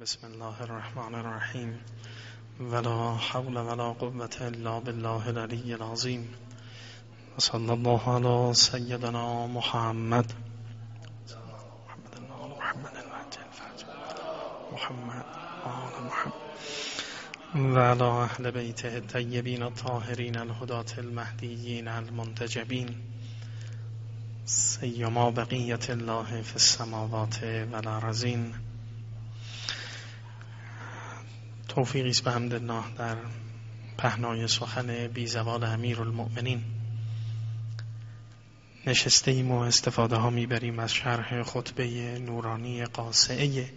بسم الله الرحمن الرحیم. ولا حول ولا قوة الا بالله العلی العظیم. صلی الله علی سیدنا محمد. محمد محمد آل محمد. و علی اهل بیته الطیبین الطاهرین الهدات المهدیین المنتجبین. سیما بقیت الله فی السماوات والارضین. توفیقی است به الله در پهنای سخن بی زوال امیر المؤمنین نشسته ایم و استفاده ها می‌بریم از شرح خطبه نورانی قاسعه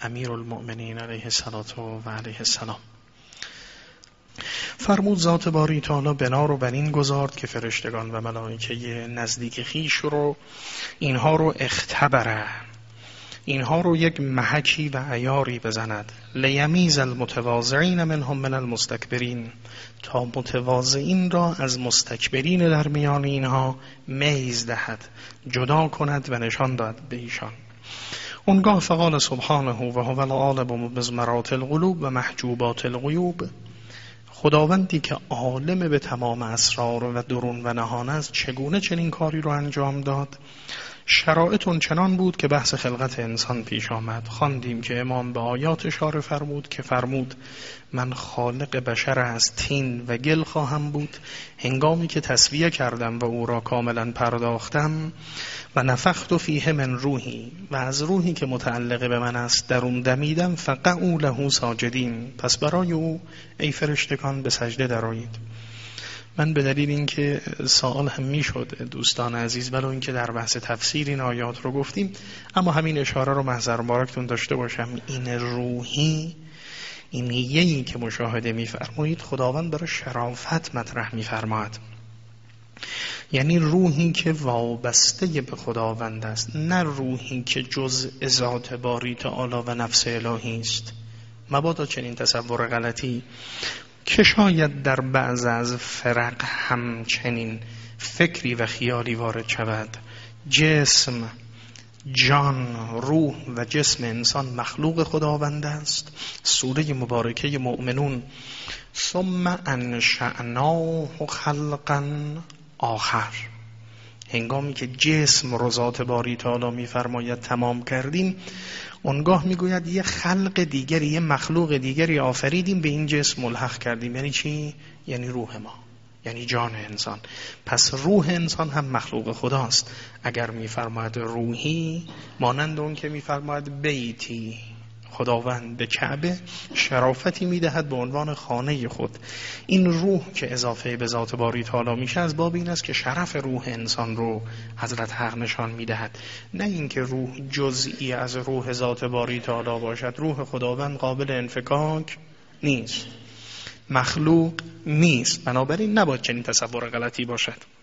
امیر المؤمنین علیه السلام و علیه السلام. فرمود ذات باری تعالی بنا رو بر این گذارد که فرشتگان و ملائکه نزدیک خیش رو اینها رو اختبره اینها رو یک محکی و عیاری بزند. لیمیز المتواضعین منهم من المستکبرین. تا متواضعین را از مستکبرین در میان اینها میز دهد جدا کند و نشان داد به ایشان. اونگاه فقال سبحانه و هو العالم بزمرات القلوب و محجوبات الغیوب. خداوندی که عالم به تمام اسرار و درون و نهان است چگونه چنین کاری رو انجام داد؟ شرایط چنان بود که بحث خلقت انسان پیش آمد. خواندیم که امام به آیات اشاره فرمود که فرمود من خالق بشر از تین و گل خواهم بود. هنگامی که تصویه کردم و او را کاملا پرداختم و نفخت و فیه من روحی و از روحی که متعلق به من است در اون دمیدم او له ساجدین. پس برای او ای فرشتگان به سجده درآیید. من به دلیل اینکه سوال هم می‌شد دوستان عزیز ولو اینکه در بحث تفسیر این آیات رو گفتیم اما همین اشاره رو محضر مبارکتون داشته باشم. این روحی این یهی که مشاهده میفرمایید خداوند برای شرافت مطرح میفرماید. یعنی روحی که وابسته به خداوند است نه روحی که جز ذات باری تعالی و نفس الهی است. مبادا چنین تصور غلطی. که شاید در بعض از فرق همچنین فکری و خیالی وارد شود. جسم جان روح و جسم انسان مخلوق خداوند است. سوره مبارکه مؤمنون. ثم انشعناه خلقا آخر. هنگامی که جسم رو ذات باری تعالی میفرماید تمام کردیم اونگاه می‌گوید یه خلق دیگری یه مخلوق دیگری آفریدیم به این جسم ملحق کردیم. یعنی چی؟ یعنی روح ما یعنی جان انسان. پس روح انسان هم مخلوق خداست. اگر میفرماید روحی مانند اون که میفرماید بیتی. خداوند به کعبه شرافتی می‌دهد به عنوان خانه خود. این روح که اضافه به ذات باری تعالی میشه از باب این است که شرف روح انسان رو حضرت حق نشان می‌دهد. نه اینکه روح جزئی از روح ذات باری تعالی باشد. روح خداوند قابل انفکاک نیست. مخلوق نیست. بنابراین نباید چنین تصور غلطی باشد.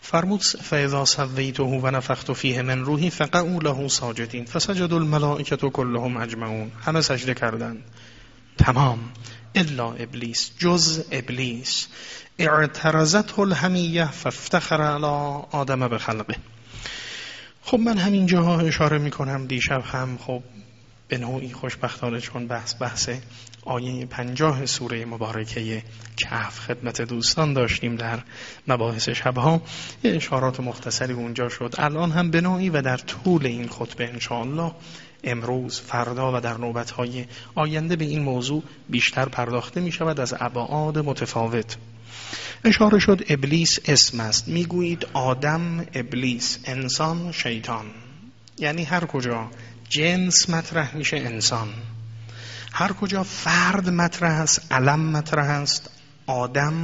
فرمود فاذا سویته و نفخت فیه من روحی فقعوا له ساجدین فسجد الملائکه كلهم اجمعون. همه سجده کردند. تمام. الا ابلیس جز ابلیس اعترضته الهمیه فافتخر على آدم به خلقه خب من همین جاها اشاره می‌کنم. دیشب هم خب به نوعی خوشبختانه چون بحث بحث آیه پنجاه سوره مبارکه کهف خدمت دوستان داشتیم در مباحث شبها یه اشارات مختصری اونجا شد. الان هم به نوعی و در طول این خطبه انشاءالله امروز فردا و در نوبتهای آینده به این موضوع بیشتر پرداخته می شود از ابعاد متفاوت. اشاره شد ابلیس اسم است. می‌گویید آدم ابلیس انسان شیطان. یعنی هر کجا جنس مطرح میشه انسان. هر کجا فرد مطرح است علم مطرح است آدم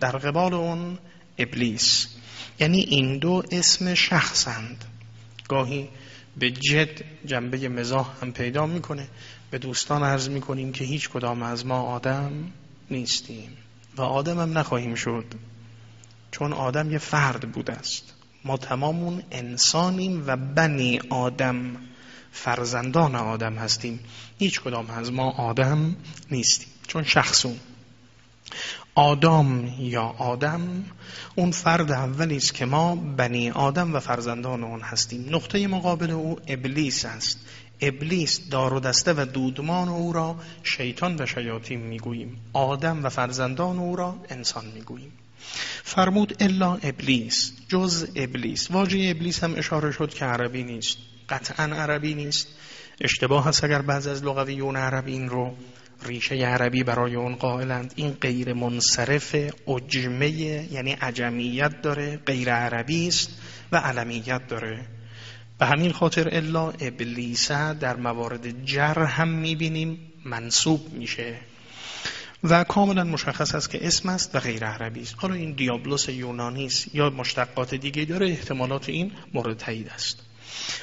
در قبال اون ابلیس. یعنی این دو اسم شخصند. گاهی به جد جنبه مزاح هم پیدا می‌کنه. به دوستان عرض می‌کنیم که هیچ کدام از ما آدم نیستیم. و آدم هم نخواهیم شد. چون آدم یه فرد بوده است. ما تمامون انسانیم و بنی آدم فرزندان آدم هستیم. هیچ کدام از ما آدم نیستیم. چون شخصون آدم یا آدم اون فرد اولی است که ما بنی آدم و فرزندان اون هستیم. نقطه مقابل او ابلیس است. ابلیس دار و دسته و دودمان او را شیطان و شیاطین می‌گوییم. آدم و فرزندان او را انسان می‌گوییم. فرمود الا ابلیس جز ابلیس. واژه ابلیس هم اشاره شد که عربی نیست. قطعا عربی نیست. اشتباه هست اگر بعض از لغویون عربی این رو ریشه عربی برای اون قائلند. این غیر منصرف اجمه یعنی عجمیت داره غیر عربی است و علمیت داره. به همین خاطر الا ابلیسه در موارد جر هم می‌بینیم منصوب میشه. و کاملا مشخص است که اسم است و غیر عربی است. حالا این دیابلوس یونانی است یا مشتقات دیگه داره احتمالات این مورد تایید است.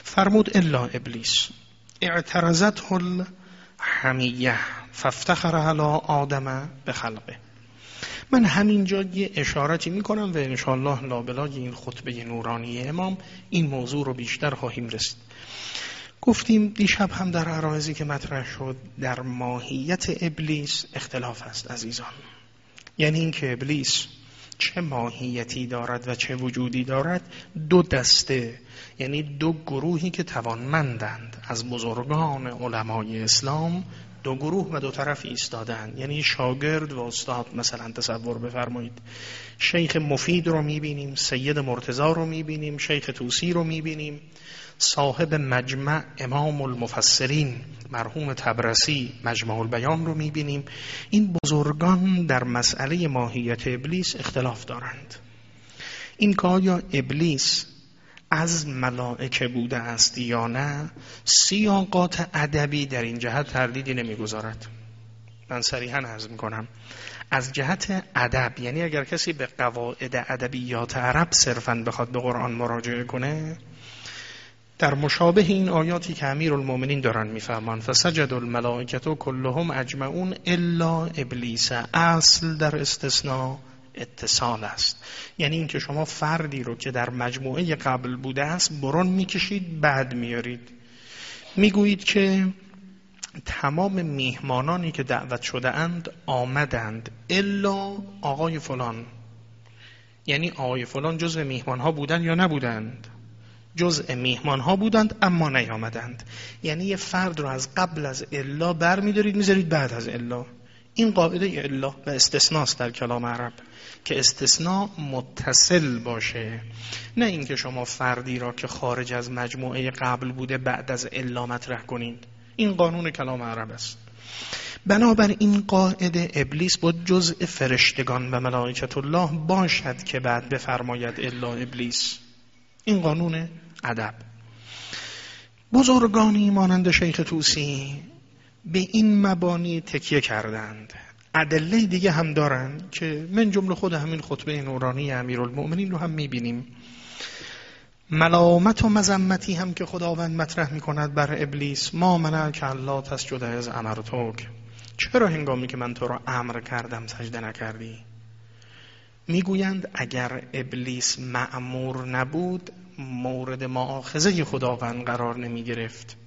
فرمود الا ابلیس. اعترضت الحمیه فافتخر علی آدم به خلقه. من همینجا یه اشارتی می‌کنم و انشاءالله لابلای این خطبه نورانی امام این موضوع رو بیشتر خواهیم رسید. گفتیم دیشب هم در عرایزی که مطرح شد در ماهیت ابلیس اختلاف است عزیزان. یعنی اینکه ابلیس چه ماهیتی دارد و چه وجودی دارد دو دسته یعنی دو گروهی که توانمندند از بزرگان علمای اسلام دو گروه و دو طرف ایستادن. یعنی شاگرد و استاد مثلا تصور بفرمایید. شیخ مفید رو می‌بینیم سید مرتزا رو می‌بینیم شیخ توسی رو می‌بینیم. صاحب مجمع امام المفسرین مرحوم تبرسی مجمع البیان رو می‌بینیم. این بزرگان در مسئله ماهیت ابلیس اختلاف دارند. این که آیا ابلیس از ملائکه بوده است یا نه سیاقات ادبی در این جهت تردیدی نمی‌گذارد. من صریحا عرض می‌کنم از جهت ادب یعنی اگر کسی به قواعد ادبیات عرب صرفا بخواد به قرآن مراجعه کنه در مشابه این آیاتی که امیر المومنین دارن میفهمان فسجد الملائکت و کلهم اجمعون الا ابلیس اصل در استثناء. اتصال است. یعنی اینکه شما فردی رو که در مجموعه قبل بوده است برون می‌کشید بعد میارید می‌گویید که تمام میهمانانی که دعوت شده اند آمدند. الا آقای فلان. یعنی آقای فلان جزء میهمان ها بودند یا نبودند؟ جزء میهمان ها بودند اما نیامدند. یعنی یه فرد رو از قبل از الا بر میدارید می‌ذارید بعد از الا. این قاعده الا و استثناست در کلام عرب که استثناء متصل باشه. نه اینکه شما فردی را که خارج از مجموعه قبل بوده بعد از الا مطرح کنید. این قانون کلام عرب است. بنابر این قاعده ابلیس با جزء فرشتگان و ملائکت الله باشد که بعد بفرماید الا ابلیس. این قانون ادب. بزرگانی مانند شیخ توسی به این مبانی تکیه کردند. ادله دیگه هم دارن که من جمله خود همین خطبه نورانی امیرالمؤمنین رو هم می‌بینیم. ملامت و مزمتی هم که خداوند مطرح می‌کند بر ابلیس ما منع که الله تسجد از امرتوک چرا هنگامی که من تو را امر کردم سجده نکردی؟ می‌گویند اگر ابلیس معمور نبود مورد معاخذه خداوند قرار نمی گرفت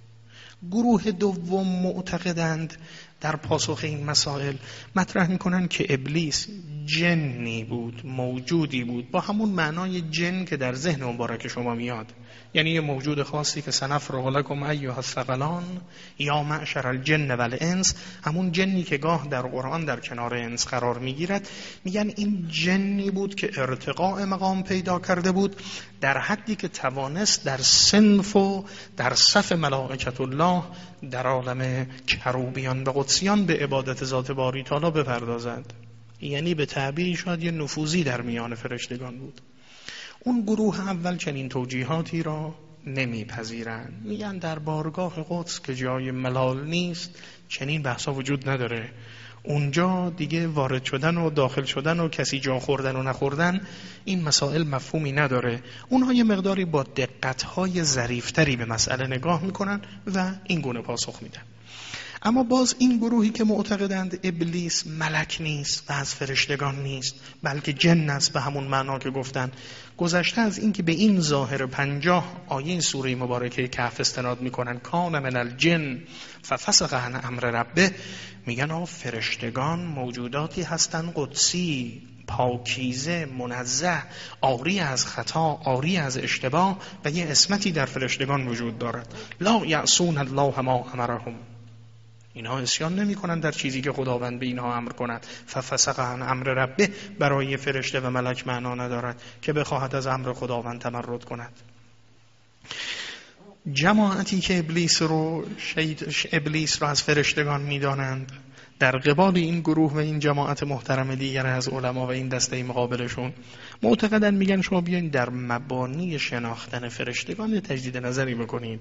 گروه دوم معتقدند در پاسخ این مسائل. مطرح می‌کنن که ابلیس جنی بود موجودی بود. با همون معنای جن که در ذهن مبارک شما میاد. یعنی یه موجود خاصی که سنف لکم ایها الثقلان یا معشر الجن و الانس همون جنی که گاه در قرآن در کنار انس قرار می‌گیرد. میگن این جنی بود که ارتقاء مقام پیدا کرده بود در حدی که توانست در سنف و در صف ملائکت الله در عالم کروبیان و قدسیان به عبادت ذات باری تعالی بپردازد. یعنی به تعبیری شاید یه نفوذی در میان فرشتگان بود. اون گروه اول چنین توجیهاتی را نمیپذیرند. میگن در بارگاه قدس که جای ملال نیست چنین بحثا وجود نداره. اونجا دیگه وارد شدن و داخل شدن و کسی جا خوردن و نخوردن این مسائل مفهومی نداره. اونها یه مقداری با دقتهای ظریفتری به مسئله نگاه می‌کنن و این گونه پاسخ میدن. اما باز این گروهی که معتقدند ابلیس ملک نیست و از فرشتگان نیست بلکه جن است به همون معنا که گفتن گذشته از اینکه به این ظاهر پنجاه آیه سوره مبارکه کهف استناد می‌کنن کان من الجن ففسق عن امر ربه میگن آ فرشتگان موجوداتی هستن قدسی پاکیزه منزه آری از خطا آری از اشتباه و یه اسمتی در فرشتگان وجود دارد. لا یعصون الله ما امرهم. اینها اسیان نمی کنند در چیزی که خداوند به اینها امر کند. ففسق عن امر ربه برای فرشته و ملک معنا ندارد که بخواهد از امر خداوند تمرد کند. جماعتی که ابلیس رو شید ابلیس را از فرشتگان می‌دانند در قبال این گروه و این جماعت محترم دیگر از علما و این دسته مقابلشون معتقدن میگن شما بیاین در مبانی شناختن فرشتگان تجدید نظری بکنید.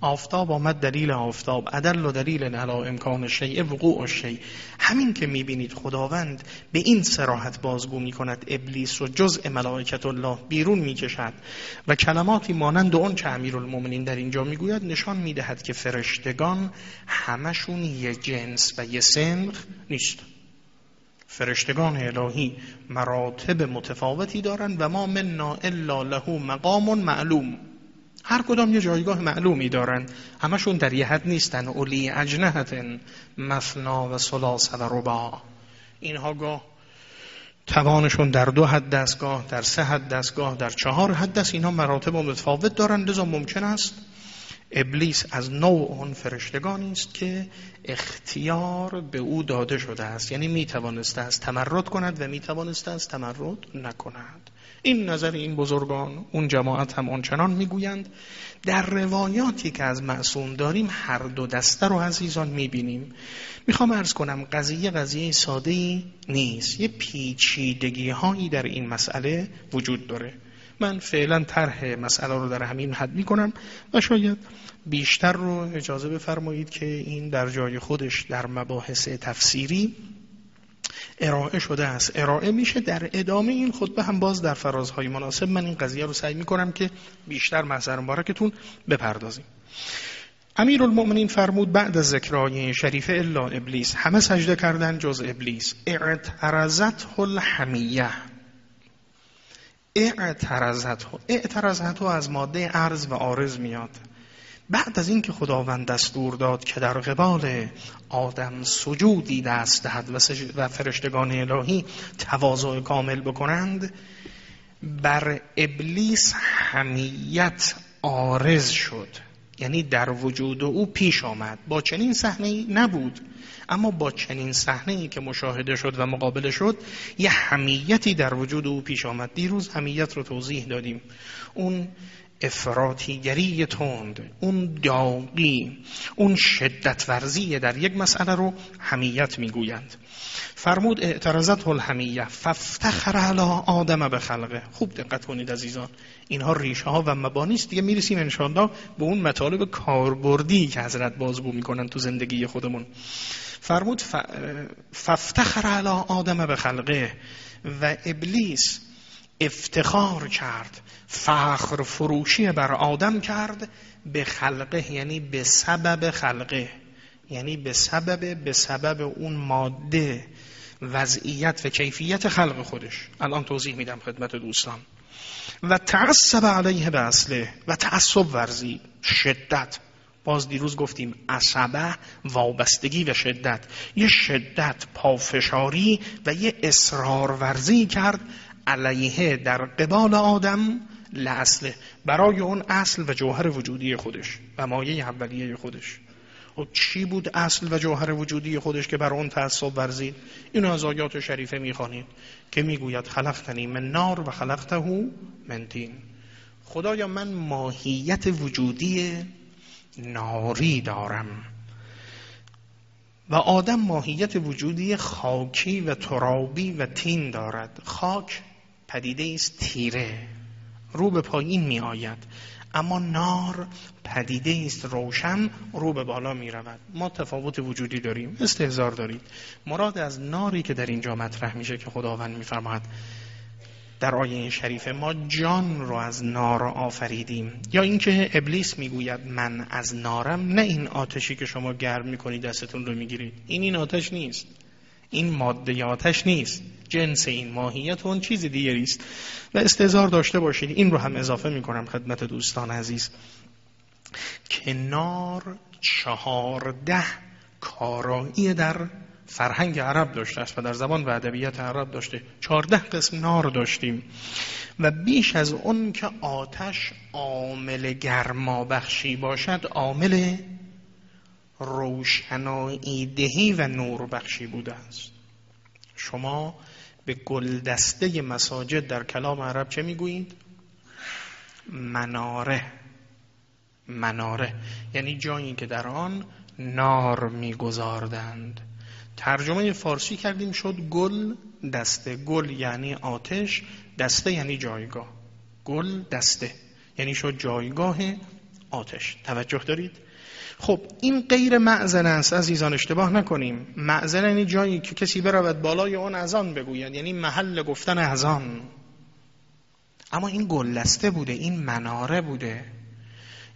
آفتاب آمد دلیل آفتاب عدل و دلیل علا امکان شیء وقوع شیء. همین که می‌بینید خداوند به این سراحت بازگو می‌کند ابلیس رو جزء ملائکت الله بیرون می‌کشد و کلماتی مانند اون چه امیرالمومنین در اینجا می‌گوید نشان می‌دهد که فرشتگان همشون یه جنس و یه سنخ نیست. فرشتگان الهی مراتب متفاوتی دارند و ما منا الا له مقام معلوم. هر کدام یه جایگاه معلومی دارند. همشون در یه حد نیستن. اولی اجنهت مثنا و سلاس و ربا. اینها گاه توانشون در دو حد دستگاه در سه حد دستگاه در چهار حد دست. اینها مراتب متفاوت دارند. لذا ممکن است ابلیس از نوع اون فرشتگانی است که اختیار به او داده شده است. یعنی می توانسته است تمرد کند و می توانسته است تمرد نکند. این نظر این بزرگان اون جماعت هم آنچنان می‌گویند. در روایاتی که از معصوم داریم هر دو دسته رو عزیزان می‌بینیم. می‌خوام ارز کنم قضیه قضیه ساده نیست. یه پیچیدگی هایی در این مسئله وجود داره. من فعلا طرح مسئله رو در همین حد می‌کنم و شاید بیشتر رو اجازه بفرمایید که این در جای خودش در مباحث تفسیری ارائه شده است. ارائه میشه در ادامه این خطبه هم باز در فرازهای مناسب من این قضیه رو سعی می‌کنم که بیشتر محضر مبارکتون بپردازیم. امیر المؤمنین فرمود بعد از ذکرهای شریف الا ابلیس همه سجده کردن جز ابلیس. اعترضت الحمیه. اعترضت اعترضت از ماده عرض و عارض میاد. بعد از اینکه خداوند دستور داد که در قبال آدم سجودی دست دهد و فرشتگان الهی تواضع کامل بکنند بر ابلیس حمیت آرز شد. یعنی در وجود او پیش آمد. با چنین صحنه نبود. اما با چنین صحنه که مشاهده شد و مقابله شد یه حمیتی در وجود او پیش آمد. دیروز حمیت رو توضیح دادیم. اون افراتیگری تند اون داغی اون شدت ورزی در یک مسئله رو حمیت می‌گویند. فرمود اعتراضت الحمیه ففتخر علی آدم به خلقه خوب دقت کنید عزیزان. اینها ریشه ها و مبانی است. دیگه می‌رسیم انشاءالله به اون مطالب کاربردی که حضرت بازگو می‌کنن تو زندگی خودمون. فرمود ففتخر علی آدم به خلقه و ابلیس افتخار کرد فخر فروشی بر آدم کرد به خلقه یعنی به سبب خلقه یعنی به سبب به سبب اون ماده وضعیت و کیفیت خلق خودش. الان توضیح میدم خدمت دوستان. و تعصب علیه به اصله و تعصب ورزی شدت. باز دیروز گفتیم عصبه وابستگی و شدت. یه شدت پافشاری و یه اصرار ورزی کرد علیه در قبال آدم لعصله. برای اون اصل و جوهر وجودی خودش و مایه اولیه خودش. و خب چی بود اصل و جوهر وجودی خودش که بر اون تعصب ورزید؟ اینو از آیات شریفه می‌خوانید که می‌گوید خلقتنی من نار و خلقته من دین خدایا من ماهیت وجودی ناری دارم. و آدم ماهیت وجودی خاکی و ترابی و تین دارد. خاک پدیده است تیره رو به پایین می آید. اما نار پدیده است روشن رو به بالا می رود. ما تفاوت وجودی داریم. استهزار دارید. مراد از ناری که در اینجا مطرح میشه که خداوند میفرماید. در آیه شریف ما جان رو از نار آفریدیم. یا اینکه ابلیس می‌گوید من از نارم نه این آتشی که شما گرم می‌کنید دستتون رو می‌گیرید. این این آتش نیست. این ماده آتش نیست. جنس این ماهیت اون چیز دیگری است. و استظهار داشته باشید. این رو هم اضافه می‌کنم خدمت دوستان عزیز. کنار چهارده کارایی در فرهنگ عرب داشته است و در زبان و ادبیات عرب داشته. چهارده قسم نار داشتیم. و بیش از اون که آتش عامل گرما بخشی باشد عامل روشنایی دهی و نور بخشی بوده است. شما به گلدسته مساجد در کلام عرب چه می‌گویید؟ مناره. مناره. یعنی جایی که در آن نار میگذاردند. ترجمه فارسی کردیم شد گل دسته. گل یعنی آتش دسته یعنی جایگاه. گل دسته یعنی شد جایگاه آتش. توجه دارید؟ خب این غیر معزن است عزیزان اشتباه نکنیم. معزن یعنی جایی که کسی برود بالای اون اذان بگوید یعنی محل گفتن اذان اما این گلسته بوده این مناره بوده.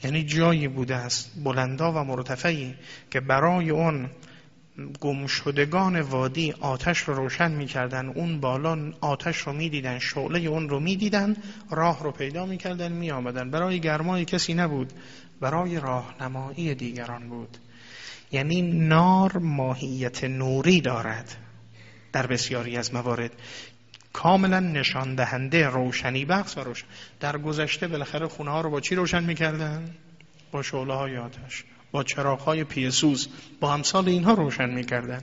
یعنی جایی بوده است بلندا و مرتفعی که برای اون گمشدگان وادی آتش رو روشن می‌کردن اون بالا آتش رو می‌دیدن شعله اون رو می‌دیدن راه رو پیدا می‌کردن میآمدن. برای گرمای کسی نبود برای راهنمایی دیگران بود. یعنی نار ماهیت نوری دارد در بسیاری از موارد. کاملا نشان دهنده روشنی بخش و روشن. در گذشته بالاخره خونه ها رو با چی روشن می‌کردن؟ با شعله های آتش. با چراغ های پیسوز با همسال اینها روشن می‌کردن.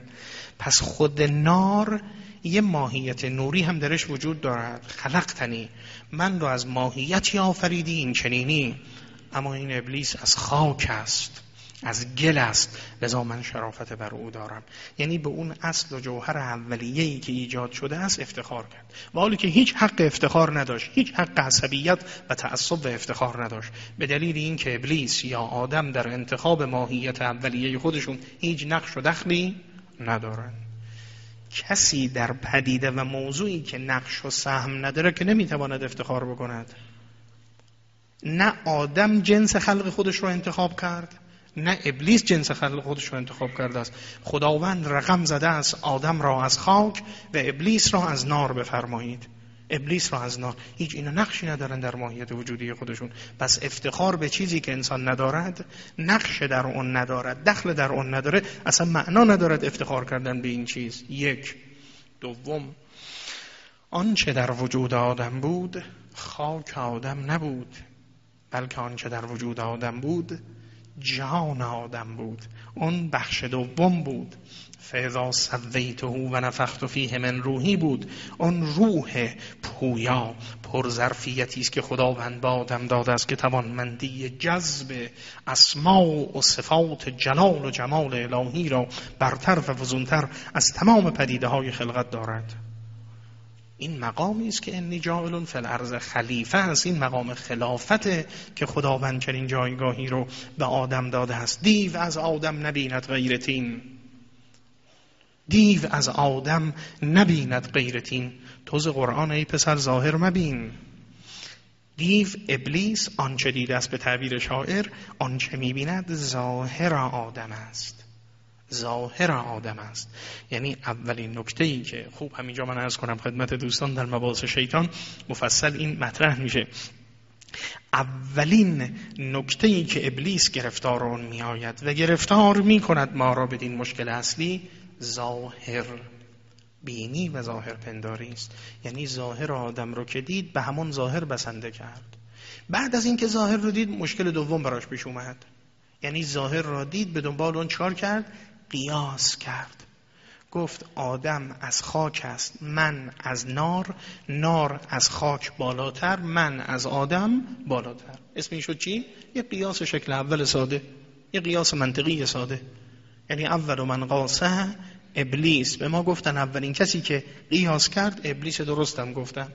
پس خود نار یه ماهیت نوری هم درش وجود دارد. خلقتنی. من رو از ماهیتی آفریدی این چنینی. اما این ابلیس از خاک است. از گل است. لذا من شرافت بر او دارم. یعنی به اون اصل و جوهر اولیه‌ای که ایجاد شده است افتخار کرد. و حالی که هیچ حق افتخار نداشت هیچ حق عصبیت و تعصب و افتخار نداشت. به دلیل اینکه ابلیس یا آدم در انتخاب ماهیت اولیه خودشون هیچ نقش و دخلی ندارن. کسی در پدیده و موضوعی که نقش و سهم نداره که نمی‌تواند افتخار بکند. نه آدم جنس خلق خودش رو انتخاب کرد نه ابلیس جنس خلق خودش رو انتخاب کرده است. خداوند رقم زده است آدم را از خاک و ابلیس را از نار بفرمایید. ابلیس را از نار. هیچ اینا نقشی ندارن در ماهیت وجودی خودشون. پس افتخار به چیزی که انسان ندارد نقش در اون ندارد دخل در اون نداره اصلا معنا ندارد افتخار کردن به این چیز. یک. دوم. آنچه در وجود آدم بود خاک آدم نبود بلکه آنچه در وجود آدم بود جان آدم بود. اون بخش دوم بود. فیضا سویته و نفخت فیه من روحی بود. اون روح پویا پرظرفیتی است که خداوند با آدم داده است که توانمندی جذب اسماء و صفات جلال و جمال الهی را برتر و وزونتر از تمام پدیده های خلقت دارد. این مقامی است که انی جاعل فی الارض خلیفه است. این مقام خلافت که خداوند چنین جایگاهی رو به آدم داده است. دیو از آدم نبیند غیرتین دیو از آدم نبیند غیرتین توز قرآن ای پسر ظاهر مبین. دیو ابلیس آنچه دیده است به تعبیر شاعر آنچه می‌بیند ظاهر آدم است. ظاهر آدم است. یعنی اولین نکته ای که خوب همینجا من ارز کنم خدمت دوستان در مباحث شیطان مفصل این مطرح میشه. اولین نکته ای که ابلیس گرفتار اون می آید و گرفتار می کند ما را بدین مشکل اصلی ظاهر بینی و ظاهر پنداری است. یعنی ظاهر آدم رو که دید به همون ظاهر بسنده کرد. بعد از اینکه ظاهر رو دید مشکل دوم براش پیش اومد. یعنی ظاهر را دید به دنبال اون چکار کرد قیاس کرد. گفت آدم از خاک است من از نار نار از خاک بالاتر من از آدم بالاتر. اسم این شد چی؟ یه قیاس شکل اول ساده یه قیاس منطقی ساده. یعنی اول من قاسه ابلیس. به ما گفتن اولین کسی که قیاس کرد ابلیس درستم گفتن.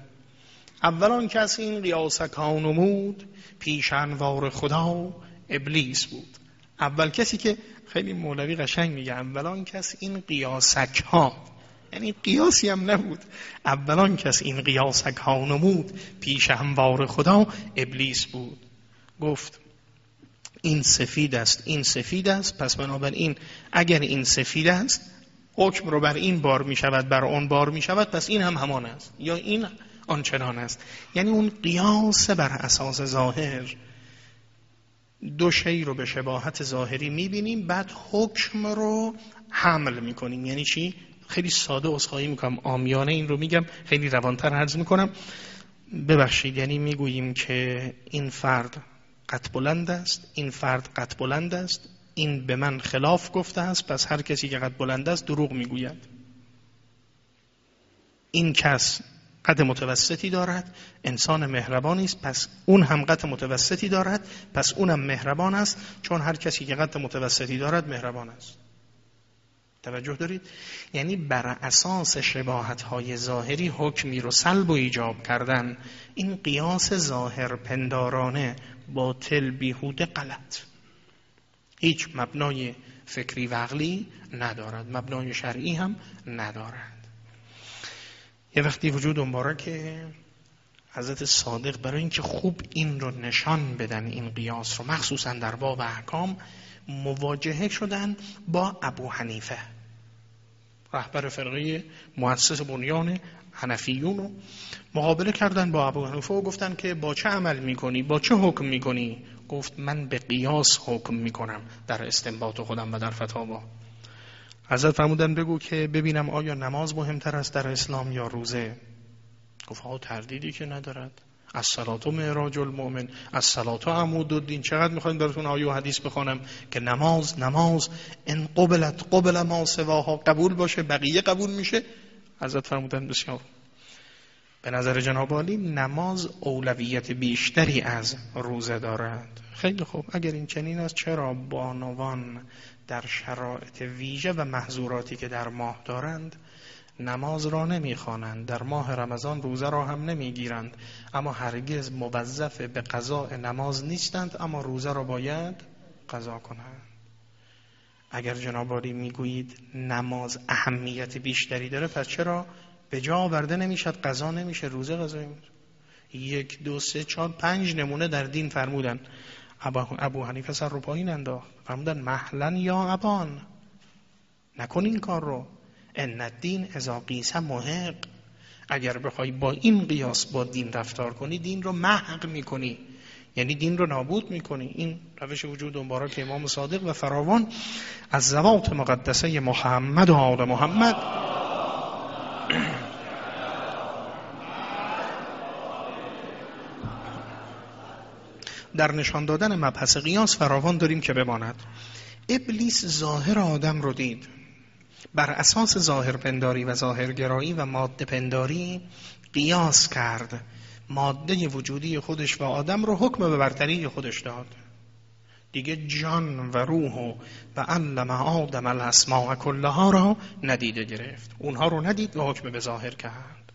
اولان کسی این قیاس کانمود پیش انوار خدا ابلیس بود. اول کسی که خیلی مولوی قشنگ میگه اولان کس این قیاسک ها یعنی قیاسی هم نبود. اولان کس این قیاس ها نمود. پیش هموار خدا ابلیس بود. گفت این سفید است این سفید است. پس بنابراین اگر این سفید است حکم رو بر این بار می شود بر آن بار می شود پس این هم همان است. یا این آنچنان است. یعنی اون قیاس بر اساس ظاهر دو شی رو به شباهت ظاهری می‌بینیم بعد حکم رو حمل می‌کنیم. یعنی چی؟ خیلی ساده اصخایی می‌کنم. آمیانه این رو میگم. خیلی روانتر عرض می‌کنم. ببخشید یعنی می‌گوییم که این فرد قط بلند است این فرد قط بلند است این به من خلاف گفته است پس هر کسی که قد بلند است دروغ می‌گوید. این کس قد متوسطی دارد. انسان مهربانی است پس اون هم قد متوسطی دارد. پس اونم مهربان است چون هر کسی که قد متوسطی دارد مهربان است. توجه دارید؟ یعنی بر اساس شباهت های ظاهری حکمی رو سلب و ایجاب کردن این قیاس ظاهر پندارانه باطل بیهوده غلط. هیچ مبنای فکری و عقلی ندارد مبنای شرعی هم ندارد. یه وقتی وجود اون که حضرت صادق برای اینکه خوب این رو نشان بدن این قیاس رو مخصوصا در باب احکام مواجهه شدن با ابو حنیفه. رهبر فرقه مؤسس بنیان حنفیون رو مقابله کردن با ابو حنیفه و گفتن که با چه عمل می‌کنی؟ با چه حکم می‌کنی؟ گفت من به قیاس حکم می‌کنم در استنباط خودم و در فتاوا. حضرت فرمودن بگو که ببینم آیا نماز مهمتر است در اسلام یا روزه؟ گفت ها تردیدی که ندارد. از صلات و معراج المؤمن. از صلات و عمود الدین. چقدر می‌خواین براتون آیه و حدیث بخونم که نماز نماز ان قبلت قبل ما سواها قبول باشه بقیه قبول میشه. حضرت فرمودن بسیار به نظر جناب عالی نماز اولویت بیشتری از روزه دارد. خیلی خوب. اگر این چنین است چرا بانوان در شرایط ویژه و محظوراتی که در ماه دارند نماز را نمی‌خوانند. در ماه رمضان روزه را هم نمی‌گیرند. اما هرگز موظف به قضاء نماز نیستند اما روزه را باید قضا کنند. اگر جناب عالی می‌گویید نماز اهمیت بیشتری داره پس چرا؟ به جا آورده نمی‌شد قضا نمیشه روزه قضا یک دو سه چهار پنج نمونه در دین فرمودن. ابو حنیفه سر رو پایین انداخت. فرمودن محلن یا ابان؟ نکن این کار رو. ان الدین اذا قیس محق. اگر بخوای با این قیاس با دین رفتار کنی دین رو محق می‌کنی. یعنی دین رو نابود می‌کنی. این روش وجود مبارک امام صادق و فراوان از زوات مقدسه محمد و آل محمد در نشان دادن مبحث قیاس فراوان داریم که بماند. ابلیس ظاهر آدم رو دید. بر اساس ظاهر پنداری و ظاهرگرایی و ماده پنداری قیاس کرد. ماده وجودی خودش و آدم رو حکم به برتری خودش داد. دیگه جان و روح و و علم آدم الاسماء کلها را ندیده گرفت. اونها رو ندید و حکم به ظاهر کرد.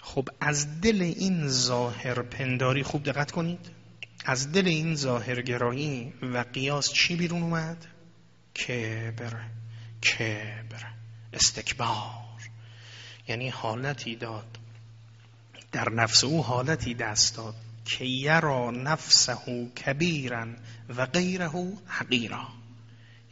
خب از دل این ظاهر پنداری خوب دقت کنید. از دل این ظاهرگرایی و قیاس چی بیرون اومد؟ کبر کبر استکبار. یعنی حالتی داد در نفس او حالتی دست داد که یرا نفسه کبیرن و غیره حقیرا.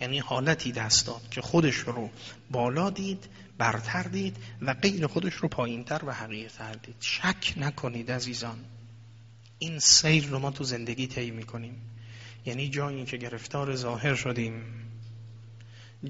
یعنی حالتی دست داد که خودش رو بالا دید برتر دید و غیر خودش رو پایینتر و حقیرتر دید. شک نکنید عزیزان. این سیر رو ما تو زندگی طی می‌کنیم. یعنی جایی که گرفتار ظاهر شدیم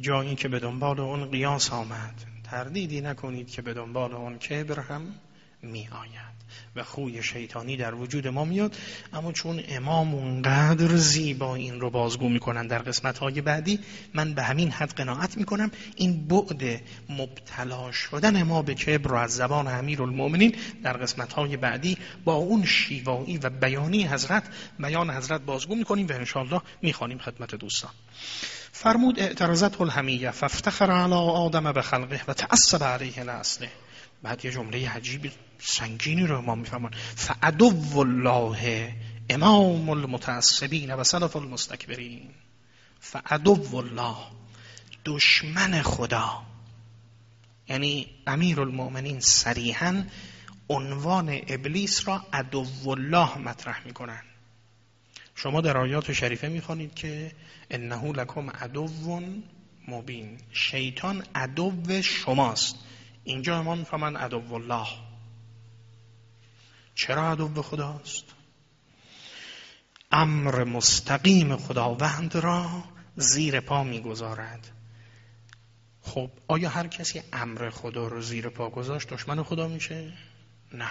جایی که به دنبال اون قیاس آمد. تردیدی نکنید که به دنبال اون کبر هم می آید و خوی شیطانی در وجود ما میاد. اما چون امام اونقدر زیبا این رو بازگو می‌کنن در قسمت های بعدی من به همین حد قناعت می‌کنم. این بعد مبتلا شدن ما به کبر از زبان امیر المؤمنین در قسمت های بعدی با اون شیوایی و بیانی حضرت بیان حضرت بازگو می‌کنیم و انشاءالله می‌خوانیم خدمت دوستان. فرمود اعتراضت الهمیه فافتخر علی آدم به خلقه و تعصب علیه نسله بعد یه جمله عجیب سنگینی رو امام میفرمان فعدو الله امام المتعصبین و سلف یعنی امیر المؤمنین صریحا عنوان ابلیس را عدو الله مطرح می‌کنن. شما در آیات شریفه می‌خوانید که انه لکم عدو مبین. شیطان عدو شماست. اینجا ما می‌فهمن عدو الله. چرا عدو خداست؟ امر مستقیم خداوند را زیر پا می‌گذارد. خب آیا هر کسی امر خدا رو زیر پا گذاشت دشمن خدا میشه؟ نه.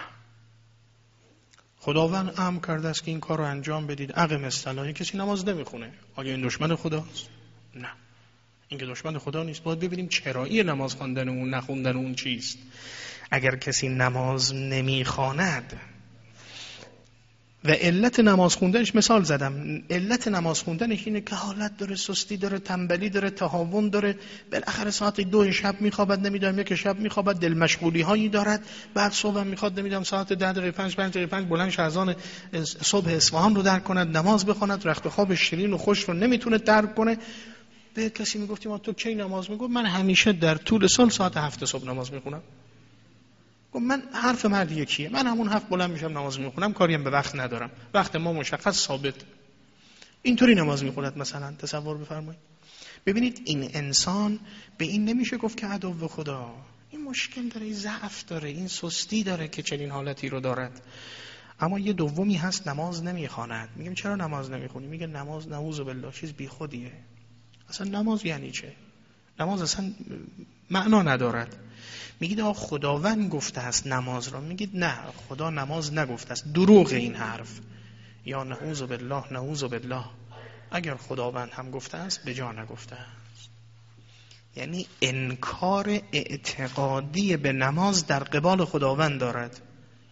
خداوند امر کرده است که این کار رو انجام بدید. عقم اصطلاحی کسی نماز نمی‌خونه. آیا این دشمن خداست؟ نه. این که دشمن خدا نیست. باید ببینیم چرایی نماز خواندن اون نخوندن اون چیست. اگر کسی نماز نمی‌خواند و علت نماز خوندنش مثال زدم. علت نماز خوندنش اینه که حالت داره سستی داره تنبلی داره تهاون داره. بالاخره ساعت دو شب میخوابد نمی‌دونم یک شب میخوابد دل مشغولی هایی دارد. بعد صبح می‌خواد نمی‌دونم ساعت ده دقیقه پنج پنج دقیقه پنج بلند شهزان صبح اصفهان رو درک کند نماز بخواند رخت خواب شیرین و خوش رو نمی‌تونه درک کنه. به کسی می‌گفتیم تو کی نماز می‌گفت من همیشه در طول سال ساعت هفت صبح نماز می‌خونم. من حرف مرد یکیه. من همون حرف بلند میشم نماز می‌خونم کاریم به وقت ندارم. وقت ما مشخص ثابت. اینطوری نماز می‌خوند مثلا تصور بفرمایید. ببینید این انسان به این نمیشه گفت که عدو خدا. این مشکل داره این ضعف داره این سستی داره که چنین حالتی رو دارد. اما یه دومی هست نماز نمی‌خواند. میگم چرا نماز نمی‌خونی؟ میگه نماز نعوذ بالله چیز بیخودیه. اصلا نماز یعنی چه؟ نماز اصلا معنا ندارد. میگید آقا خداوند گفته است نماز را. میگید نه خدا نماز نگفته است. دروغ این حرف. یا نعوذ بالله نعوذ بالله. اگر خداوند هم گفته است به جا نگفته است. یعنی انکار اعتقادی به نماز در قبال خداوند دارد.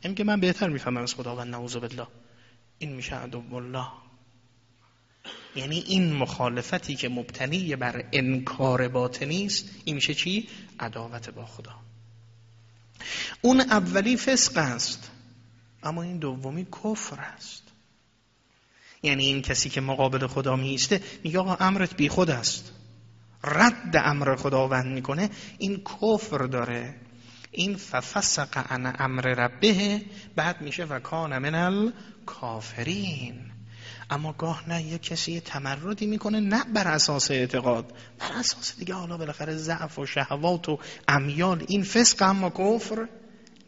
این که من بهتر می‌فهمم از خداوند نعوذ بالله. این میشه عدو الله. یعنی این مخالفتی که مبتنی بر انکار باطنی است این میشه چی؟ عداوت با خدا. اون اولی فسق است اما این دومی کفر است. یعنی این کسی که مقابل خدا میسته میگه آقا امرت بی خود است. رد امر خداوند می‌کنه این کفر داره. این ففسق عن امر ربه بعد میشه و کان من الکافرین. اما گاه نه یه کسی تمردی می‌کنه نه بر اساس اعتقاد. بر اساس دیگه حالا بالاخره ضعف و شهوات و امیال این فسق اما کفر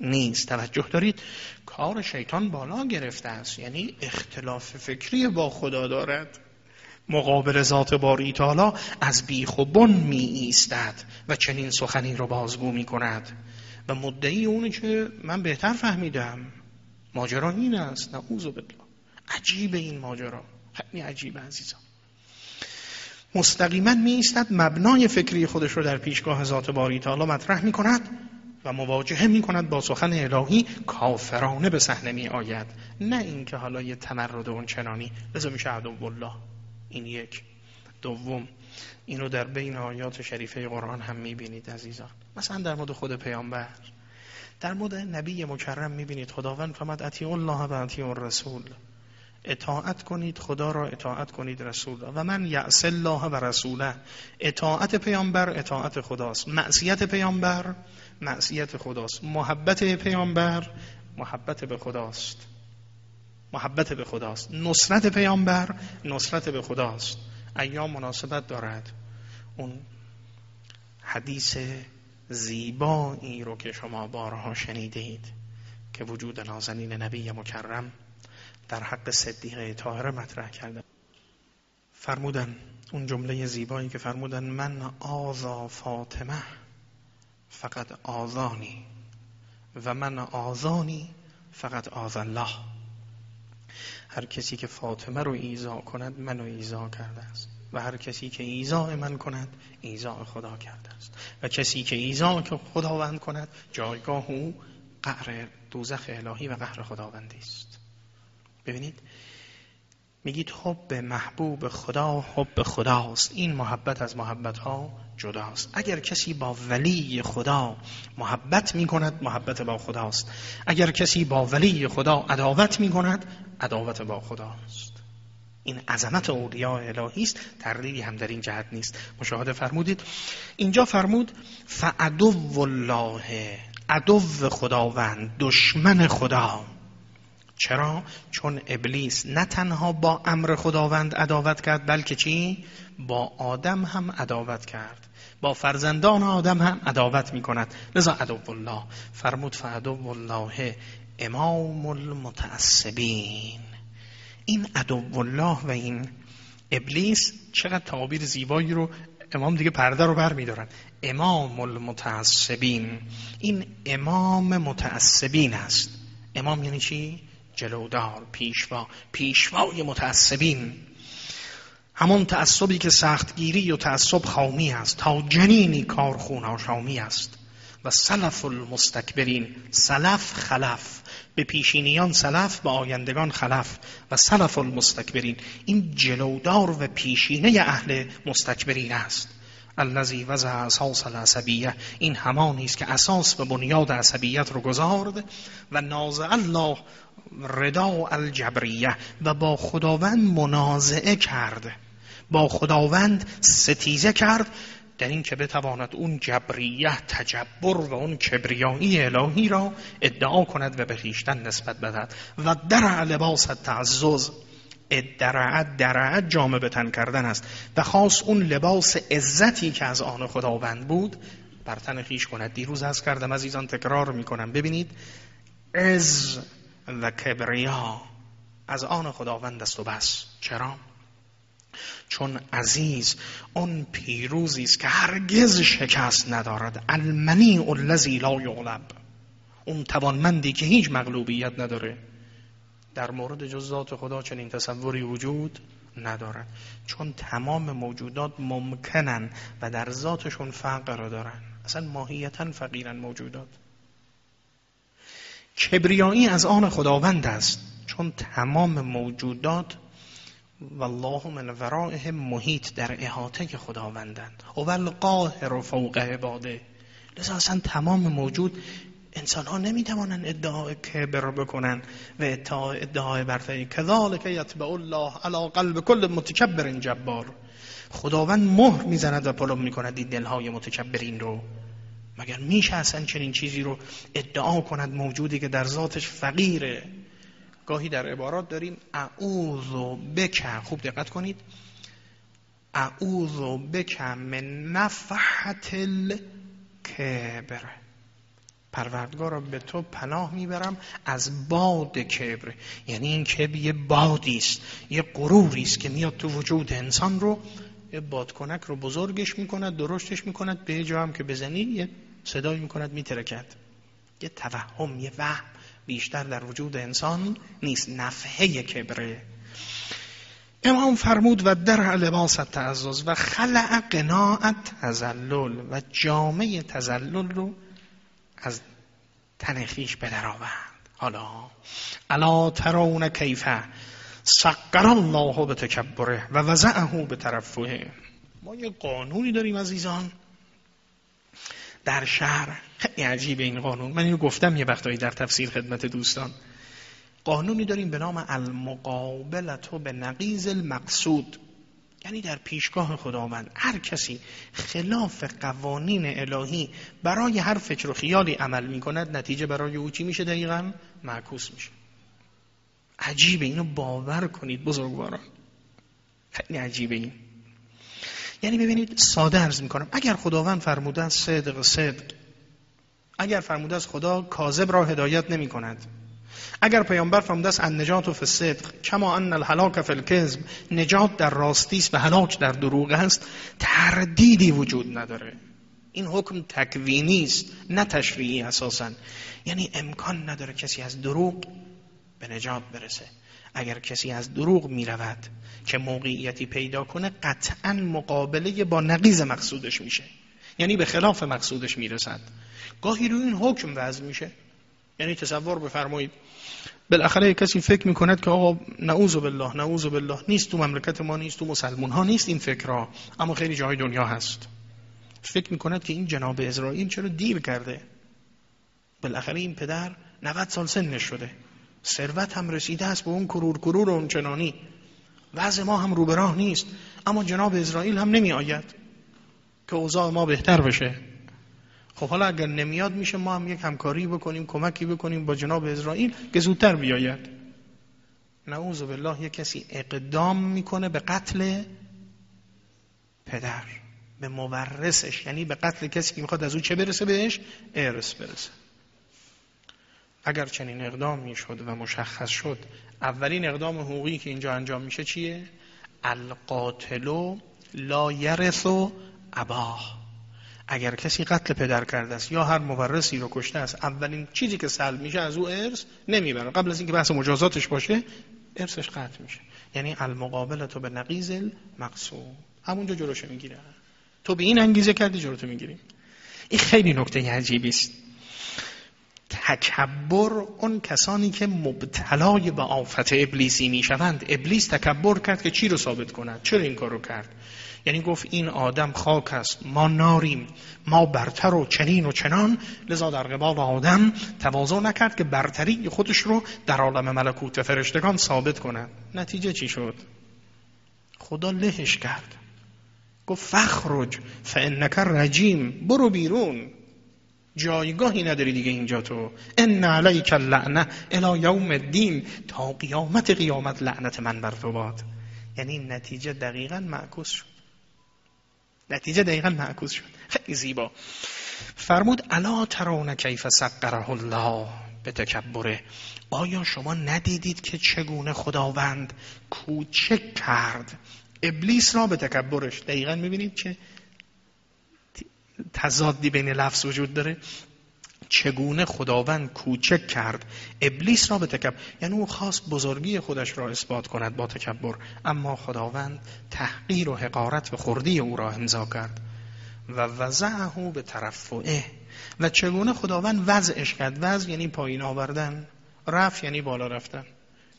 نیست. توجه دارید؟ کار شیطان بالا گرفته است. یعنی اختلاف فکری با خدا دارد. مقابل ذات باری تعالی از بیخ و بن می ایستد و چنین سخنی رو بازگو می کند و مدعی اونه که من بهتر فهمیدم. ماجرا این است. نعوذ بالله. عجیب این ماجرا. خیلی عجیب عزیزان مستقیما می ایستد مبنای فکری خودش رو در پیشگاه ذات باری تعالی مطرح می کند و مواجهه می کند با سخن الهی کافرانه به صحنه می آید نه اینکه حالا یه تمرد اون چنانی لذا میشه الله این یک. دوم اینو در بین آیات شریفه قرآن هم می بینید عزیزان. مثلا در مورد خود پیامبر. در مورد نبی مکرم می بینید خداوند فرمد اطیع الله و اطیع الرسول. اطاعت کنید خدا را اطاعت کنید رسول را و من یعص الله و رسوله. اطاعت پیامبر اطاعت خداست. معصیت پیامبر معصیت خداست. محبت پیامبر محبت به خداست. محبت به خداست. نصرت پیامبر نصرت به خداست. ایام مناسبت دارد. اون حدیث زیبایی رو که شما بارها شنیدید که وجود نازنین نبی مکرم در حق صدیقه طاهره مطرح کردن. فرمودن اون جمله زیبایی که فرمودن من آزا فاطمه فقط آزانی و من آزانی فقط آز الله. هر کسی که فاطمه رو ایزا کند منو ایزا کرده است. و هر کسی که ایزا من کند ایزا خدا کرده است. و کسی که ایزا که خداوند کند جایگاه او قهر دوزخ الهی و قهر خداوندی است. ببینید میگید حب محبوب خدا حب خداست. این محبت از محبت ها جداست. اگر کسی با ولی خدا محبت می‌کند محبت با خداست. اگر کسی با ولی خدا عداوت می‌کند عداوت با خداست. این عظمت اولیاء الهی است. تردیدی هم در این جهت نیست. مشاهده فرمودید. اینجا فرمود فعدو الله عدو خداوند دشمن خدا. چرا؟ چون ابلیس نه تنها با امر خداوند عداوت کرد بلکه چی؟ با آدم هم عداوت کرد با فرزندان آدم هم عداوت می کند لذا عدو الله فرمود فعدو الله امام المتعصبین این عدو الله و این ابلیس چقدر تعابیر زیبایی رو امام دیگه پرده رو بر میدارن امام المتعصبین این امام متعصبین است امام یعنی چی؟ جلودار پیشوا پیشوای متعصبین. همون تعصبی که سختگیری و تعصب خامی است تا جنینی کارخون آشامی است و سلف المستکبرین سلف خلف. به پیشینیان سلف به آیندگان خلف. و سلف المستکبرین. این جلودار و پیشینه اهل مستکبرین است. الذی وضع اساس العصبیه. این همانی است که اساس و بنیاد عصبیت رو گذارد و نازع الله رداء الجبریه و با خداوند منازعه کرد. با خداوند ستیزه کرد در این که بتواند اون جبریه تجبر و اون کبریایی الهی را ادعا کند و به خیشتن نسبت بدهد. و در لباس تعزز ادرعت درعت جامع به تن کردن است. و خاص اون لباس عزتی که از آن خداوند بود بر تن خیش کند. دیروز از کردم عزیزان تکرار می‌کنم. ببینید از و کبریا از آن خداوند است و بس. چرا؟ چون عزیز اون پیروزی است که هرگز شکست ندارد. المنی الذی لا یغلب. اون توانمندی که هیچ مغلوبیت نداره. در مورد جز ذات خدا چنین تصوری وجود ندارد. چون تمام موجودات ممکنن و در ذاتشون فقر را دارن. اصلا ماهیتا فقیرن موجودات. کبریایی از آن خداوند است. چون تمام موجودات والله من ورائه محیط در احاطه خداوندند. و فوق عباده. لذا اصلا تمام موجود انسان ها نمی توانند ادعای کبر بکنن و ادعای برتری کذالک یتبع الله علی قلب کل متکبر جبار. خداوند مهر می‌زند و پلم می‌کند این دلهای متکبرین رو. مگر میشه اصلا چنین چیزی رو ادعا کند موجودی که در ذاتش فقیره؟ گاهی در عبارات داریم اعوذ بک. خوب دقت کنید. اعوذ بک من نفحت الکبر. پروردگار را به تو پناه می‌برم از باد کبر. یعنی این کبر یه بادی است یه غروری است که میاد تو وجود انسان رو یه بادکنک رو بزرگش می‌کند درشتش می‌کند به جا هم که بزنی یه صدایی می‌کند میترکد. یه توهم یه وهم بیشتر در وجود انسان نیست نفحه کبره امام فرمود و در لباس تعزز و خلع قناعت تزلل و جامعه تزلل رو از تن خیش بدرآورد حالا الا ترون کیفه سقر الله به تکبره و وضعه به طرفه ما یه قانونی داریم عزیزان. در شهر خیلی عجیب این قانون. من اینو گفتم یه وقتایی در تفسیر خدمت دوستان. قانونی داریم به نام المقابلت به نقیز المقصود. یعنی در پیشگاه خداوند هر کسی خلاف قوانین الهی برای هر فکر و خیالی عمل می کند نتیجه برای او چی میشه دقیقا؟ معکوس میشه. عجیبه اینو باور کنید بزرگواران. خیلی عجیبه این. یعنی ببینید ساده عرض می‌کنم اگر خداوند فرموده است صدق صدق اگر فرموده است خدا کاذب را هدایت نمی کند اگر پیامبر فرموده است النجات فی الصدق کما ان الهلاک فی الکذب نجات در راستی است و هلاک در دروغ است تردیدی وجود نداره. این حکم تکوینی است نه تشریعی اساسا. یعنی امکان نداره کسی از دروغ به نجات برسه. اگر کسی از دروغ می رود که موقعیتی پیدا کنه قطعا مقابله با نقیز مقصودش میشه. یعنی به خلاف مقصودش می‌رسد. گاهی روی این حکم وضع میشه. یعنی تصور بفرمایید. بالاخره کسی فکر می‌کند که آقا نعوذ بالله نعوذ بالله نیست تو مملکت ما نیست تو مسلمون ها نیست این فکرها اما خیلی جای دنیا هست. فکر می‌کند که این جناب اسرائیل چرا دیر کرده؟ بالاخره این پدر 90 سال سنش شده. ثروت هم رسیده است به اون کرور کرور اون چنانی. وضع ما هم رو به راه نیست اما جناب اسرائیل هم نمی آید که اوضاع ما بهتر بشه. خب حالا اگر نمیاد میشه ما هم یک همکاری بکنیم کمکی بکنیم با جناب اسرائیل که زودتر بیاید. نعوذ بالله یک کسی اقدام می‌کنه به قتل پدر به مورثش یعنی به قتل کسی که می‌خواد از او چه برسه بهش؟ ارث برسه. اگر چنین اقدام می‌شد و مشخص شد اولین اقدام حقوقی که اینجا انجام میشه چیه؟ القاتلو لا یرث اباه. اگر کسی قتل پدر کرده است یا هر مورثی رو کشته است اولین چیزی که سلب میشه از او ارث نمی‌بره. قبل از اینکه بحث مجازاتش باشه ارثش قطع میشه. یعنی المقابله تو به نقیز المقصود. همونجا جلوشو می‌گیره. تو به این انگیزه کردی جلوتو می‌گیریم این خیلی نکته عجیبی است. تکبر اون کسانی که مبتلای به آفت ابلیسی می‌شوند. ابلیس تکبر کرد که چی رو ثابت کند؟ چرا این کارو کرد؟ یعنی گفت این آدم خاک است. ما ناریم. ما برتر و چنین و چنان. لذا در قبال آدم تواضع نکرد که برتری خودش رو در عالم ملکوت فرشتگان ثابت کند نتیجه چی شد؟ خدا لهش کرد. گفت فخرج فانک رجیم. برو بیرون. جایگاهی نداری دیگه اینجا تو. ان علیک اللعنه الی یوم الدین. تا قیامت قیامت لعنت من بر تو باد. یعنی نتیجه دقیقا معکوس شد. نتیجه دقیقا معکوس شد. خیلی زیبا. فرمود الا ترون کیف سقره الله? به تکبره آیا شما ندیدید که چگونه خداوند کوچک کرد؟ ابلیس را به تکبرش. دقیقا می‌بینید که تضادی بین لفظ وجود داره. چگونه خداوند کوچک کرد. ابلیس را به تکبر یعنی او خواست بزرگی خودش را اثبات کند با تکبر. اما خداوند تحقیر و حقارت و خردی او را امضا کرد. و وضعه به ترفعه. و چگونه خداوند وضعش کرد؟ وضع یعنی پایین آوردن. رفت یعنی بالا رفتن.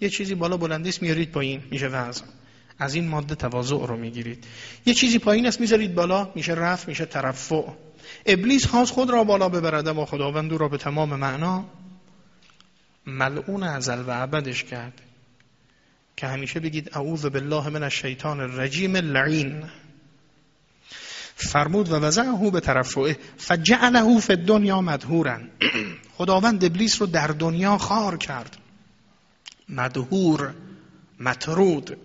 یه چیزی بالا بلندیست میارید پایین میشه وضع. از این ماده تواضع رو می‌گیرید. یه چیزی پایین است می‌ذارید بالا میشه رفع میشه ترفع. ابلیس خواست خود را بالا ببرد اما خداوند او را به تمام معنا ملعون ازل و عبدش کرد. که همیشه بگید اعوذ بالله من الشیطان الرجیم اللعین. فرمود و وضعه به ترفعه فجعله فی الدنیا مدهورا خداوند ابلیس رو در دنیا خار کرد. مدهور مطرود.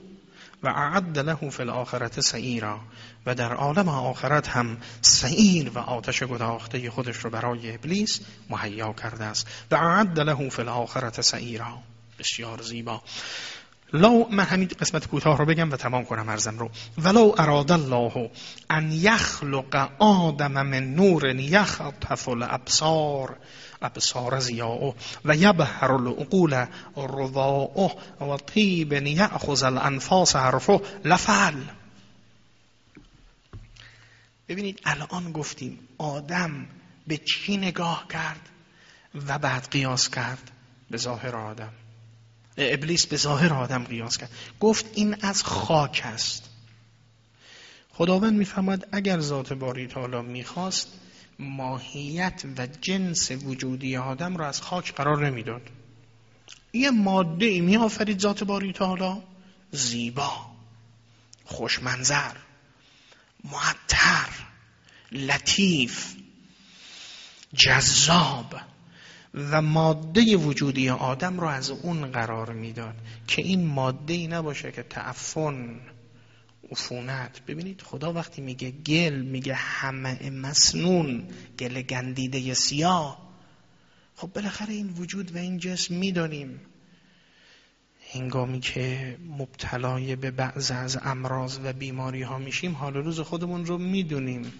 و اعد له فی الاخرت سعیرا و در عالم آخرت هم سعیر و آتش گداخته خودش رو برای ابلیس مهیا کرده است. و اعد له فی الاخرت سعیرا. بسیار زیبا. لو من همین قسمت کوتاه رو بگم و تمام کنم ارزم رو. ولو اراد الله ان یخلق آدم من نور یخطف الابصار ابصار زیاء و یبهر العقول رضاء و طیب یأخذ الانفاس حرفه لفعل. ببینید الان گفتیم آدم به چی نگاه کرد و بعد قیاس کرد؟ به ظاهر آدم. ابلیس به ظاهر آدم قیاس کرد. گفت این از خاک است. خداوند می‌فهمد اگر ذات باری تعالی می‌خواست ماهیت و جنس وجودی آدم را از خاک قرار نمی‌داد. یه ماده ای می آفرید ذات باری تعالی. زیبا خوشمنظر معطر لطیف جذاب و ماده وجودی آدم رو از اون قرار می‌داد که این ماده ای نباشه که تعفن عفونت. ببینید خدا وقتی میگه گل میگه همه مسنون گل گندیده سیاه. خب بالاخره این وجود و این جسم می‌دانیم. هنگامی که مبتلای به بعض از امراض و بیماری ها میشیم حال روز خودمون رو می‌دونیم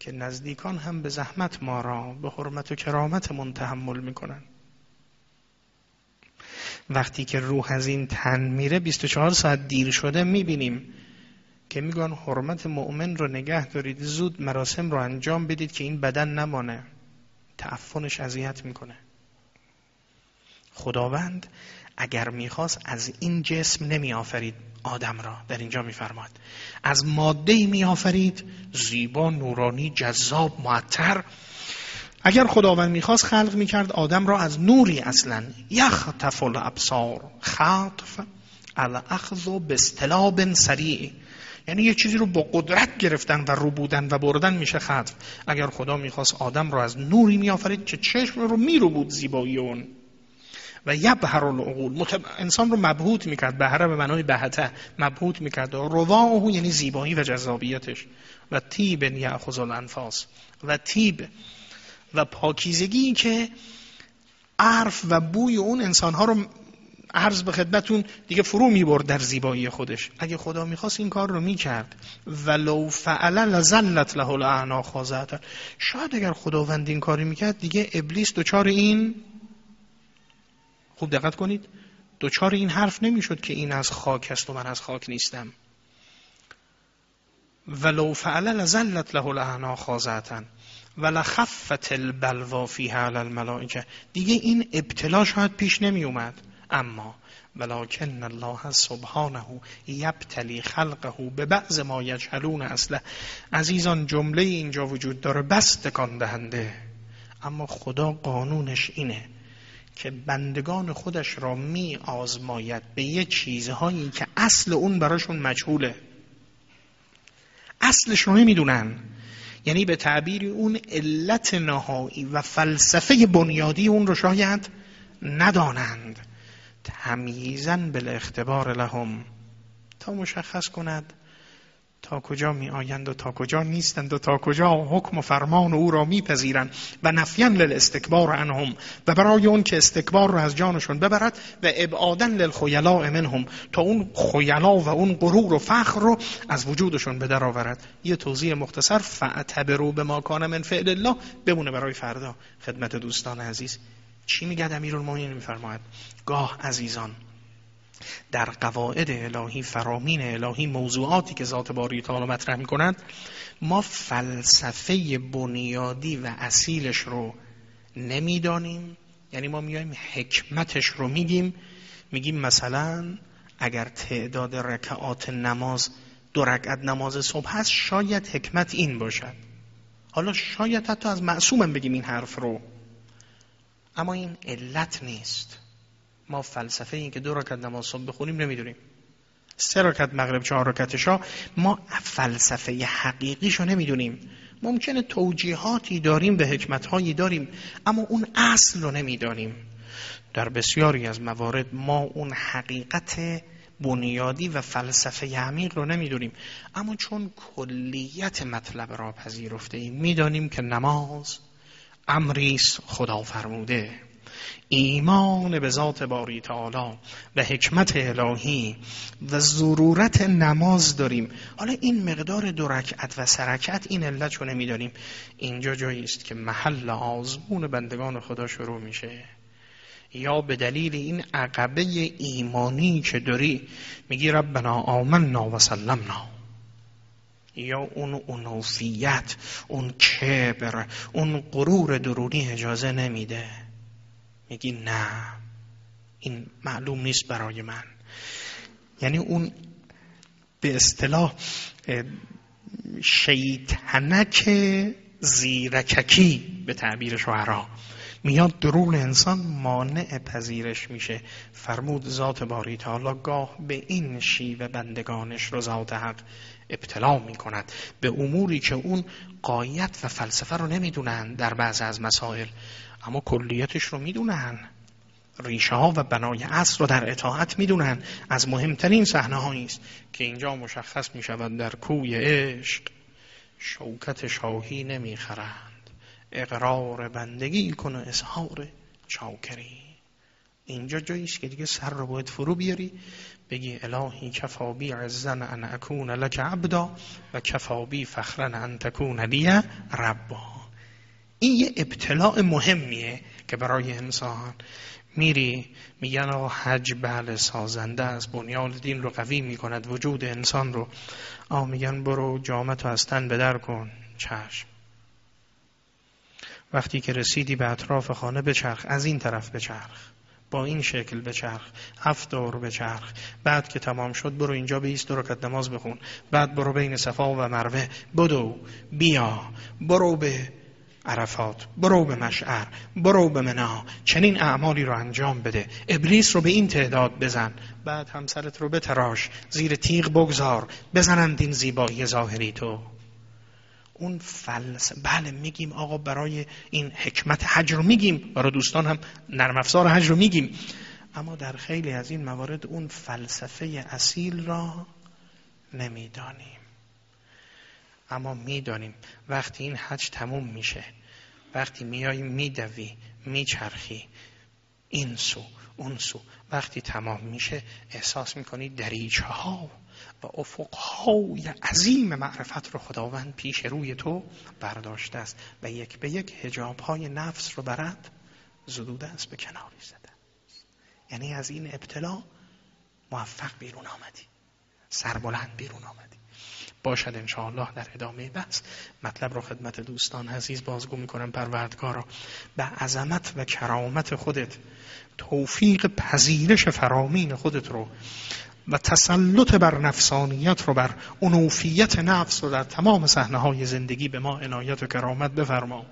که نزدیکان هم به زحمت ما را به حرمت و کرامتمون تحمل می‌کنن. وقتی که روح از این تن میره 24 ساعت دیر شده می‌بینیم. که میگن حرمت مؤمن رو نگه دارید زود مراسم رو انجام بدید که این بدن نمانه. تعفنش اذیت می‌کنه. خداوند اگر می‌خواست از این جسم نمی آفرید آدم را. در اینجا میفرماد از ماده می آفرید زیبا نورانی جذاب معطر. اگر خداوند می‌خواست خلق می‌کرد آدم را از نوری اصلا. یخ تفل ابصار خطف الاخذ به اصطلاب سریع. یعنی یه چیزی رو با قدرت گرفتن و رو بودن و بردن میشه خطف اگر خدا می‌خواست آدم رو از نوری میآفرید که چشم رو میرو بود زیبایی اون. و یبهر العقول. متب... انسان رو مبهوت می‌کرد. بهره به معنای بهته. مبهوت می‌کرد. رواه یعنی زیبایی و جذابیتش. و تیب یعخذ الانفاس. و تیب و پاکیزگی که عرف و بوی اون انسانها رو عرض به خدمتون دیگه فرو می‌برد در زیبایی خودش. اگه خدا می‌خواست این کار رو می‌کرد. ولو فعل لزلت له الاعنا خازعتا شاید اگر خداوند این کاری می‌کرد دیگه ابلیس دچار این خوب دقت کنید. دچار این حرف نمی‌شد که این از خاک است و من از خاک نیستم. ولو فعل لزلت له الاعنا خازعتا ولخفت البلوا فیها علی الملائکه. دیگه این ابتلا شاید پیش نمی اومد اما ولکن الله سبحانه یبتلی خلقه به بعض ما یجهلون اصله. عزیزان جمله اینجا وجود داره بس تکان دهنده. اما خدا قانونش اینه که بندگان خودش را می آزماید به یه چیزهایی که اصل اون براشون مجهوله. اصلش رو نمی‌دونن. یعنی به تعبیری اون علت نهایی و فلسفه بنیادی اون رو شاید ندانند. تمییزن بالاختبار لهم. تا مشخص کند تا کجا می آیند و تا کجا نیستند و تا کجا حکم و فرمان او را میپذیرند و نفیان للاستکبار عنهم و برای اون که استکبار را از جانشون ببرد و ابعادن للخیلاء منهم تا اون خیلا و اون غرور و فخر رو از وجودشون به آورد. یه توضیح مختصر فاعتبروا به ما کان من فعل الله بمونه برای فردا. خدمت دوستان عزیز. چی میگه امیرالمومنین میفرماید؟ گاه عزیزان در قواعد الهی فرامین الهی موضوعاتی که ذات باری تعالی مطرح می کند ما فلسفه بنیادی و اصیلش رو نمی‌دانیم. یعنی ما میایم حکمتش رو میگیم. میگیم مثلا اگر تعداد رکعات نماز دو رکعت نماز صبح هست شاید حکمت این باشد. حالا شاید حتی از معصومم بگیم این حرف رو. اما این علت نیست. ما فلسفه این که دو رکعت نماز صبح بخونیم نمی‌دونیم. سه رکعت مغرب چهار رکعت شا ما فلسفه حقیقیشو نمی‌دونیم. ممکنه توجیهاتی داریم به حکمتهایی داریم اما اون اصل رو نمی‌دانیم. در بسیاری از موارد ما اون حقیقت بنیادی و فلسفه عمیق رو نمی‌دونیم. اما چون کلیت مطلب را پذیرفته ایم می‌دانیم که نماز امریست خدا فرموده ایمان به ذات باری تعالی و حکمت الهی و ضرورت نماز داریم. حالا این مقدار دو رکعت و سرکت این علت رو نمی‌دانیم. اینجا جایی است که محل آزمون بندگان خدا شروع میشه. یا به دلیل این عقبه ایمانی که داری میگی ربنا آمنا و سلمنا. یا اون اونوفیت اون کبر اون غرور درونی اجازه نمیده. میگی نه این معلوم نیست برای من. یعنی اون به اصطلاح شیطنک زیرککی به تعبیر شعرا. میاد درون انسان مانع پذیرش میشه. فرمود ذات باری تعالی گاه به این شیوه بندگانش رو ذات حق ابتلا می‌کند. به اموری که اون قایت و فلسفه رو نمی‌دونن در بعض از مسائل اما کلیتش رو می‌دونن. ریشه ها و بنای اصل رو در اطاعت می‌دونن. از مهمترین صحنه است که اینجا مشخص می شود در کوی عشق شوکت شاهی نمی‌خرند. اقرار بندگی کن و اظهار چاکری. اینجا جایی است که دیگه سر رو باید فرو بیاری بگی الهی کفابی عزن ان اکون لک عبدا و کفابی فخرن ان تکون لی ربا. این یه ابتلاع مهمیه که برای انسان میری میگن آقا حج بله سازنده از بنیاد دین رو قوی می‌کند وجود انسان رو. آقا میگن برو جامعه از تن بدر کن. چشم. وقتی که رسیدی به اطراف خانه بچرخ از این طرف بچرخ. با این شکل بچرخ هفت دور بچرخ بعد که تمام شد برو اینجا بیست دو رکعت نماز بخون. بعد برو بین صفا و مروه. بدو. بیا. برو به عرفات. برو به مشعر. برو به منا. چنین اعمالی رو انجام بده. ابلیس رو به این تعداد بزن. بعد همسرت رو بتراش. زیر تیغ بگذار. بزنند این زیبایی ظاهری تو. اون فلسفه بله میگیم آقا برای این حکمت حج رو میگیم برای دوستان هم نرم افزار حج رو میگیم. اما در خیلی از این موارد اون فلسفه اصیل را نمی‌دانیم. اما می‌دانیم. وقتی این حج تموم میشه وقتی میایی میدوی میچرخی این سو اون سو. وقتی تمام میشه احساس می‌کنی دریچه ها و افقهای عظیم معرفت رو خداوند پیش روی تو برداشته است و یک به یک هجاب های نفس رو برد زدوده است به کناری زده یعنی از این ابتلا موفق بیرون آمدی. سربلند بیرون آمدی. باشد انشاءالله در ادامه بحث. مطلب رو خدمت دوستان عزیز بازگو می‌کنم پروردگارا. به عظمت و کرامت خودت توفیق پذیرش فرامین خودت رو و تسلط بر نفسانیت رو بر انوفیت نفس رو در تمام صحنه های زندگی به ما عنایت و کرامت بفرما.